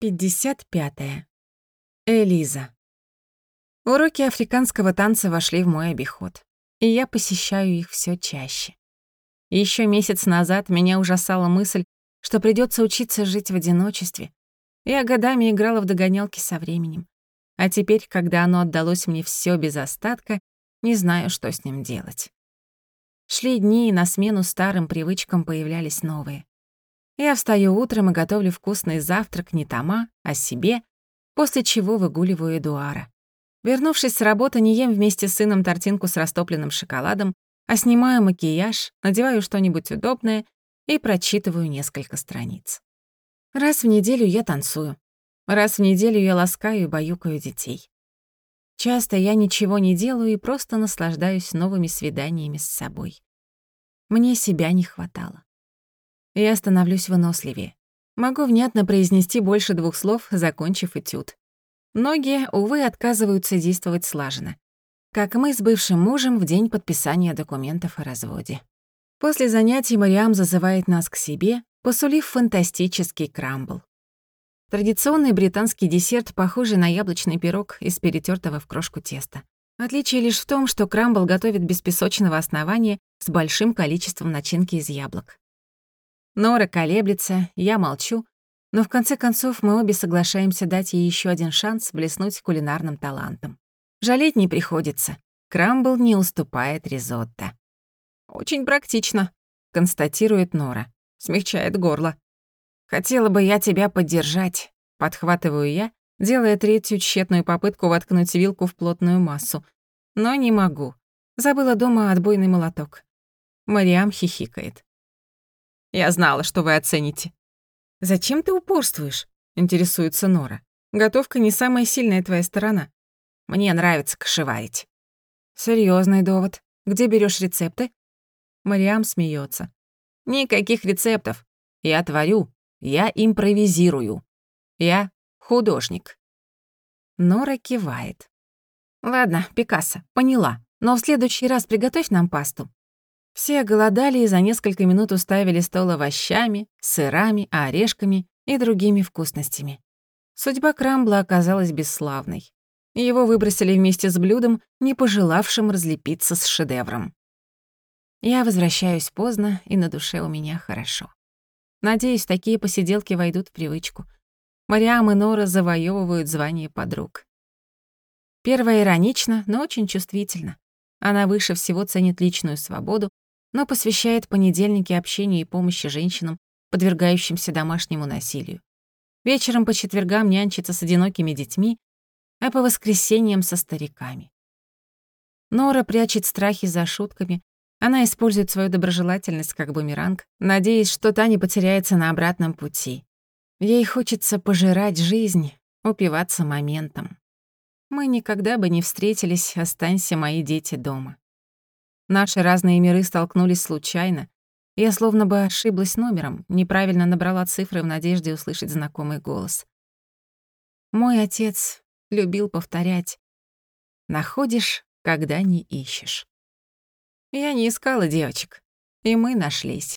55. -е. Элиза. Уроки африканского танца вошли в мой обиход, и я посещаю их все чаще. Еще месяц назад меня ужасала мысль, что придется учиться жить в одиночестве. Я годами играла в догонялки со временем. А теперь, когда оно отдалось мне все без остатка, не знаю, что с ним делать. Шли дни, и на смену старым привычкам появлялись новые. Я встаю утром и готовлю вкусный завтрак не Тома, а себе, после чего выгуливаю Эдуара. Вернувшись с работы, не ем вместе с сыном тортинку с растопленным шоколадом, а снимаю макияж, надеваю что-нибудь удобное и прочитываю несколько страниц. Раз в неделю я танцую. Раз в неделю я ласкаю и баюкаю детей. Часто я ничего не делаю и просто наслаждаюсь новыми свиданиями с собой. Мне себя не хватало. Я становлюсь выносливее. Могу внятно произнести больше двух слов, закончив этюд. Многие, увы, отказываются действовать слаженно. Как мы с бывшим мужем в день подписания документов о разводе. После занятий Мариам зазывает нас к себе, посулив фантастический крамбл. Традиционный британский десерт, похожий на яблочный пирог из перетертого в крошку теста. Отличие лишь в том, что крамбл готовит без песочного основания с большим количеством начинки из яблок. Нора колеблется, я молчу, но в конце концов мы обе соглашаемся дать ей еще один шанс блеснуть кулинарным талантом. Жалеть не приходится. Крамбл не уступает ризотто. «Очень практично», — констатирует Нора. Смягчает горло. «Хотела бы я тебя поддержать», — подхватываю я, делая третью тщетную попытку воткнуть вилку в плотную массу. Но не могу. Забыла дома отбойный молоток. Мариам хихикает. Я знала, что вы оцените». «Зачем ты упорствуешь?» — интересуется Нора. «Готовка не самая сильная твоя сторона. Мне нравится кошеварить». Серьезный довод. Где берешь рецепты?» Мариам смеется. «Никаких рецептов. Я творю, я импровизирую. Я художник». Нора кивает. «Ладно, Пикассо, поняла. Но в следующий раз приготовь нам пасту. Все голодали и за несколько минут уставили стол овощами, сырами, орешками и другими вкусностями. Судьба Крамбла оказалась бесславной. Его выбросили вместе с блюдом, не пожелавшим разлепиться с шедевром. Я возвращаюсь поздно, и на душе у меня хорошо. Надеюсь, такие посиделки войдут в привычку. Мариам и Нора завоевывают звание подруг. Первая иронично, но очень чувствительно. Она выше всего ценит личную свободу но посвящает понедельники общению и помощи женщинам, подвергающимся домашнему насилию. Вечером по четвергам нянчится с одинокими детьми, а по воскресеньям со стариками. Нора прячет страхи за шутками, она использует свою доброжелательность как бумеранг, надеясь, что та не потеряется на обратном пути. Ей хочется пожирать жизнь, упиваться моментом. Мы никогда бы не встретились, останься мои дети дома. Наши разные миры столкнулись случайно. Я словно бы ошиблась номером, неправильно набрала цифры в надежде услышать знакомый голос. Мой отец любил повторять «Находишь, когда не ищешь». Я не искала девочек, и мы нашлись.